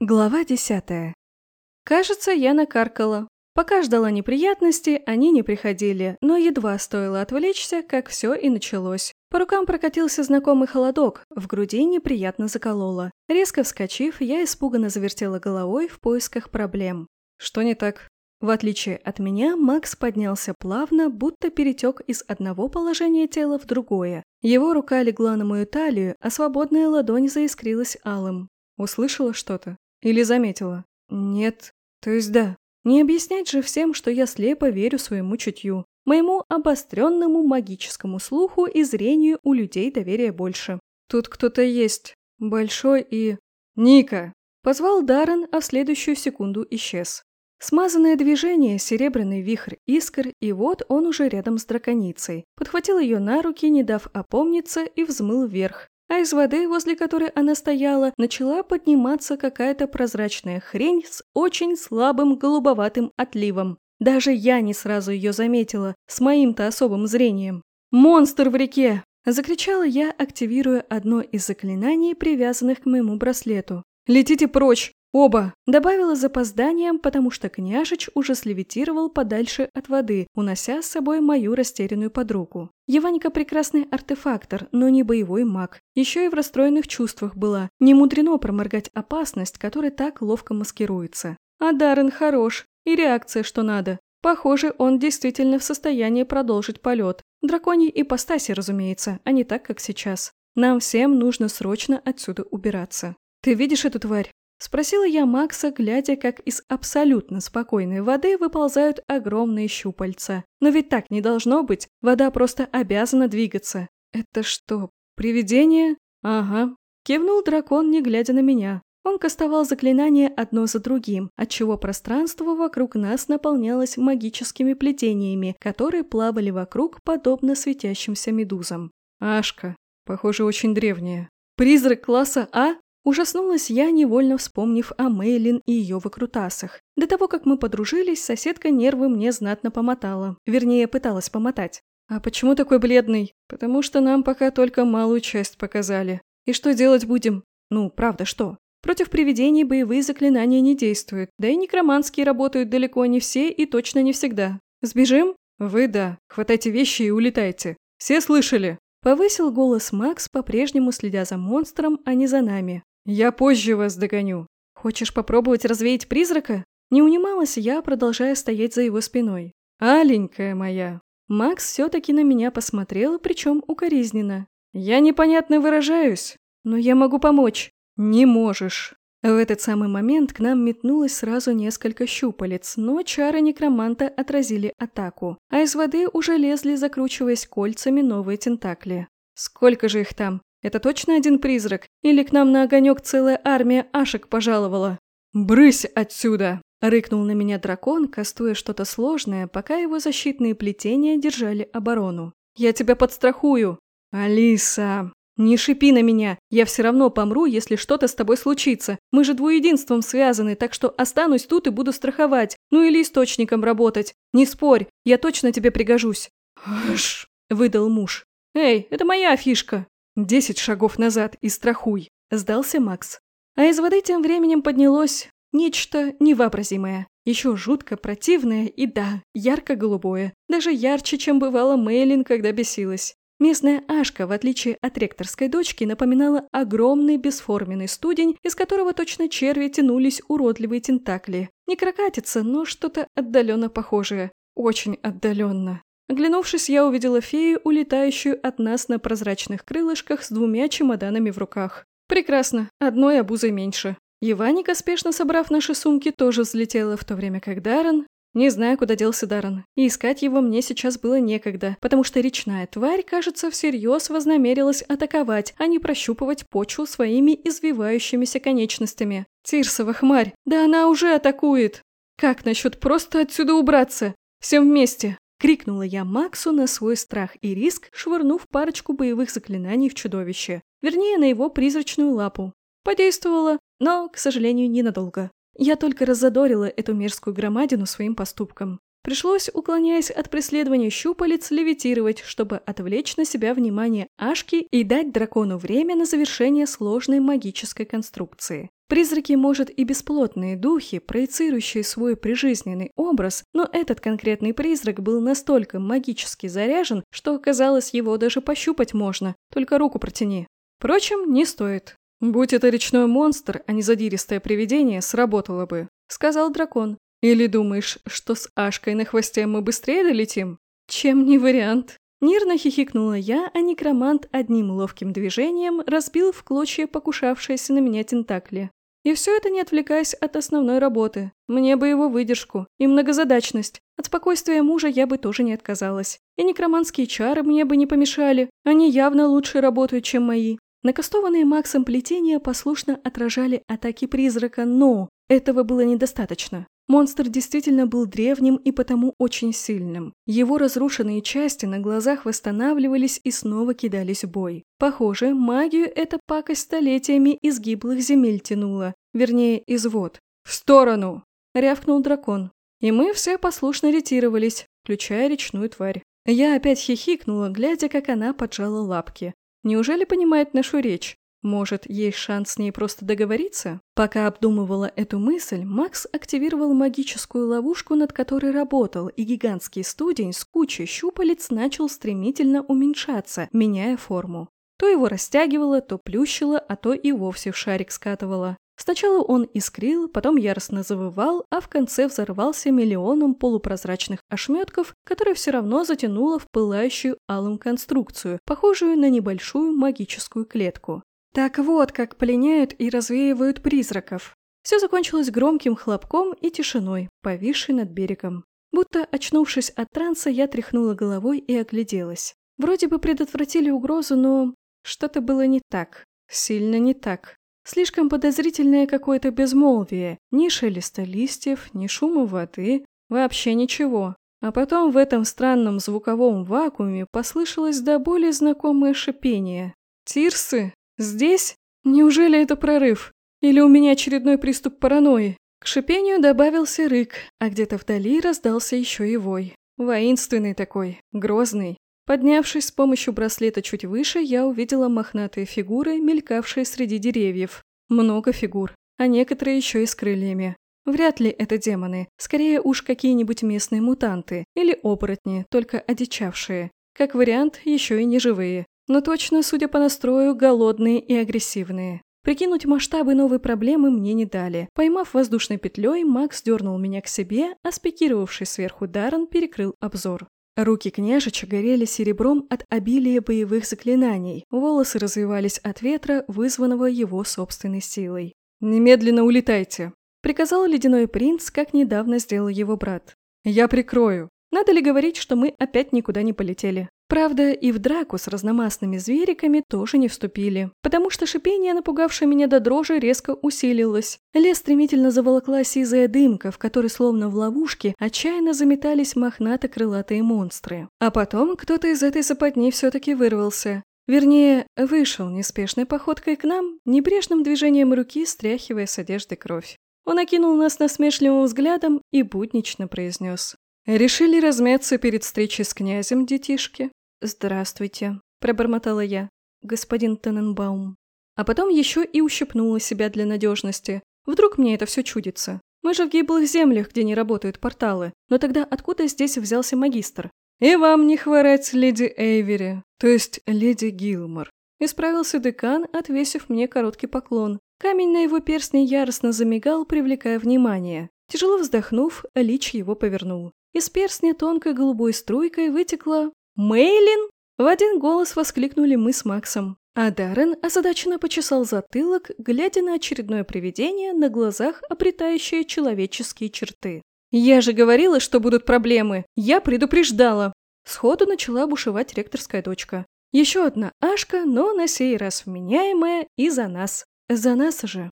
Глава десятая. Кажется, я накаркала. Пока ждала неприятности, они не приходили, но едва стоило отвлечься, как все и началось. По рукам прокатился знакомый холодок, в груди неприятно закололо. Резко вскочив, я испуганно завертела головой в поисках проблем. Что не так? В отличие от меня, Макс поднялся плавно, будто перетек из одного положения тела в другое. Его рука легла на мою талию, а свободная ладонь заискрилась алым. Услышала что-то? Или заметила? Нет. То есть да. Не объяснять же всем, что я слепо верю своему чутью. Моему обостренному магическому слуху и зрению у людей доверия больше. Тут кто-то есть. Большой и... Ника! Позвал Даррен, а в следующую секунду исчез. Смазанное движение, серебряный вихрь искр, и вот он уже рядом с драконицей. Подхватил ее на руки, не дав опомниться, и взмыл вверх а из воды, возле которой она стояла, начала подниматься какая-то прозрачная хрень с очень слабым голубоватым отливом. Даже я не сразу ее заметила, с моим-то особым зрением. «Монстр в реке!» – закричала я, активируя одно из заклинаний, привязанных к моему браслету. «Летите прочь! «Оба!» – добавила запозданием, потому что княжич уже слевитировал подальше от воды, унося с собой мою растерянную подругу. Еваника прекрасный артефактор, но не боевой маг. Еще и в расстроенных чувствах была. Не мудрено проморгать опасность, которая так ловко маскируется. А Даррен хорош, и реакция что надо. Похоже, он действительно в состоянии продолжить полет. Драконий ипостаси, разумеется, а не так, как сейчас. Нам всем нужно срочно отсюда убираться. «Ты видишь эту тварь?» Спросила я Макса, глядя, как из абсолютно спокойной воды выползают огромные щупальца. Но ведь так не должно быть, вода просто обязана двигаться. Это что, привидение? Ага. Кивнул дракон, не глядя на меня. Он кастовал заклинания одно за другим, отчего пространство вокруг нас наполнялось магическими плетениями, которые плавали вокруг, подобно светящимся медузам. Ашка. Похоже, очень древняя. Призрак класса А? Ужаснулась я, невольно вспомнив о Мейлин и ее выкрутасах. До того, как мы подружились, соседка нервы мне знатно помотала. Вернее, пыталась помотать. «А почему такой бледный?» «Потому что нам пока только малую часть показали. И что делать будем?» «Ну, правда, что?» Против привидений боевые заклинания не действуют, да и некроманские работают далеко не все и точно не всегда. Сбежим? Вы да. Хватайте вещи и улетайте. Все слышали? Повысил голос Макс, по-прежнему следя за монстром, а не за нами. «Я позже вас догоню. Хочешь попробовать развеять призрака?» Не унималась я, продолжая стоять за его спиной. «Аленькая моя!» Макс все-таки на меня посмотрел, причем укоризненно. «Я непонятно выражаюсь, но я могу помочь». «Не можешь». В этот самый момент к нам метнулось сразу несколько щупалец, но чары некроманта отразили атаку, а из воды уже лезли, закручиваясь кольцами, новые тентакли. Сколько же их там? Это точно один призрак? Или к нам на огонек целая армия ашек пожаловала? «Брысь отсюда!» – рыкнул на меня дракон, кастуя что-то сложное, пока его защитные плетения держали оборону. «Я тебя подстрахую!» «Алиса!» «Не шипи на меня! Я все равно помру, если что-то с тобой случится. Мы же двуединством связаны, так что останусь тут и буду страховать. Ну или источником работать. Не спорь, я точно тебе пригожусь». «Аш!» – выдал муж. «Эй, это моя фишка!» «Десять шагов назад и страхуй», – сдался Макс. А из воды тем временем поднялось нечто невообразимое. Еще жутко противное и, да, ярко-голубое. Даже ярче, чем бывало Мейлин, когда бесилась. Местная Ашка, в отличие от ректорской дочки, напоминала огромный бесформенный студень, из которого точно черви тянулись уродливые тентакли. Не крокатица, но что-то отдаленно похожее. Очень отдаленно. Оглянувшись, я увидела фею, улетающую от нас на прозрачных крылышках с двумя чемоданами в руках. Прекрасно, одной обузой меньше. Еваника, спешно собрав наши сумки, тоже взлетела, в то время как Даррен... Не знаю, куда делся Даррен. И искать его мне сейчас было некогда, потому что речная тварь, кажется, всерьез вознамерилась атаковать, а не прощупывать почву своими извивающимися конечностями. Тирсова хмарь, да она уже атакует! Как насчет просто отсюда убраться? Всем вместе! Крикнула я Максу на свой страх и риск, швырнув парочку боевых заклинаний в чудовище. Вернее, на его призрачную лапу. Подействовало, но, к сожалению, ненадолго. Я только раззадорила эту мерзкую громадину своим поступком. Пришлось, уклоняясь от преследования щупалец, левитировать, чтобы отвлечь на себя внимание Ашки и дать дракону время на завершение сложной магической конструкции. Призраки, может, и бесплотные духи, проецирующие свой прижизненный образ, но этот конкретный призрак был настолько магически заряжен, что оказалось, его даже пощупать можно, только руку протяни. Впрочем, не стоит. «Будь это речной монстр, а не задиристое привидение, сработало бы», — сказал дракон. Или думаешь, что с Ашкой на хвосте мы быстрее долетим? Чем не вариант. Нервно хихикнула я, а некромант одним ловким движением разбил в клочья покушавшиеся на меня тентакли. И все это не отвлекаясь от основной работы. Мне бы его выдержку и многозадачность. От спокойствия мужа я бы тоже не отказалась. И некроманские чары мне бы не помешали. Они явно лучше работают, чем мои. Накастованные Максом плетения послушно отражали атаки призрака, но этого было недостаточно. Монстр действительно был древним и потому очень сильным. Его разрушенные части на глазах восстанавливались и снова кидались в бой. Похоже, магию эта пакость столетиями из гиблых земель тянула, вернее, из вод. «В сторону!» – рявкнул дракон. И мы все послушно ретировались, включая речную тварь. Я опять хихикнула, глядя, как она поджала лапки. Неужели понимает нашу речь? Может, есть шанс с ней просто договориться? Пока обдумывала эту мысль, Макс активировал магическую ловушку, над которой работал, и гигантский студень с кучей щупалец начал стремительно уменьшаться, меняя форму. То его растягивало, то плющило, а то и вовсе в шарик скатывало. Сначала он искрил, потом яростно завывал, а в конце взорвался миллионом полупрозрачных ошметков, которые все равно затянуло в пылающую алым конструкцию, похожую на небольшую магическую клетку. Так вот, как пленяют и развеивают призраков. Все закончилось громким хлопком и тишиной, повисшей над берегом. Будто, очнувшись от транса, я тряхнула головой и огляделась. Вроде бы предотвратили угрозу, но что-то было не так. Сильно не так. Слишком подозрительное какое-то безмолвие. Ни шелеста листьев, ни шума воды. Вообще ничего. А потом в этом странном звуковом вакууме послышалось до боли знакомое шипение. «Тирсы!» Здесь? Неужели это прорыв? Или у меня очередной приступ паранойи? К шипению добавился рык, а где-то вдали раздался еще и вой. Воинственный такой, грозный. Поднявшись с помощью браслета чуть выше, я увидела мохнатые фигуры, мелькавшие среди деревьев. Много фигур, а некоторые еще и с крыльями. Вряд ли это демоны, скорее уж какие-нибудь местные мутанты или оборотни, только одичавшие. Как вариант, еще и неживые. Но точно, судя по настрою, голодные и агрессивные. Прикинуть масштабы новой проблемы мне не дали. Поймав воздушной петлей, Макс дернул меня к себе, а спикировавший сверху Даррен перекрыл обзор. Руки княжича горели серебром от обилия боевых заклинаний, волосы развивались от ветра, вызванного его собственной силой. «Немедленно улетайте!» – приказал ледяной принц, как недавно сделал его брат. «Я прикрою!» Надо ли говорить, что мы опять никуда не полетели? Правда, и в драку с разномастными звериками тоже не вступили, потому что шипение, напугавшее меня до дрожи, резко усилилось. Лес стремительно заволокла сизая дымка, в которой, словно в ловушке, отчаянно заметались мохнато-крылатые монстры. А потом кто-то из этой западни все-таки вырвался. Вернее, вышел неспешной походкой к нам, небрежным движением руки стряхивая с одежды кровь. Он окинул нас насмешливым взглядом и буднично произнес. «Решили размяться перед встречей с князем, детишки?» «Здравствуйте», – пробормотала я. «Господин Тененбаум». А потом еще и ущипнула себя для надежности. Вдруг мне это все чудится. Мы же в гиблых землях, где не работают порталы. Но тогда откуда здесь взялся магистр? «И вам не хворать, леди Эйвери, то есть леди Гилмор», – исправился декан, отвесив мне короткий поклон. Камень на его перстне яростно замигал, привлекая внимание. Тяжело вздохнув, Лич его повернул. Из перстня тонкой голубой струйкой вытекла «Мейлин!» В один голос воскликнули мы с Максом. А Даррен озадаченно почесал затылок, глядя на очередное привидение, на глазах обретающее человеческие черты. «Я же говорила, что будут проблемы! Я предупреждала!» Сходу начала бушевать ректорская дочка. Еще одна Ашка, но на сей раз вменяемая и за нас. За нас же.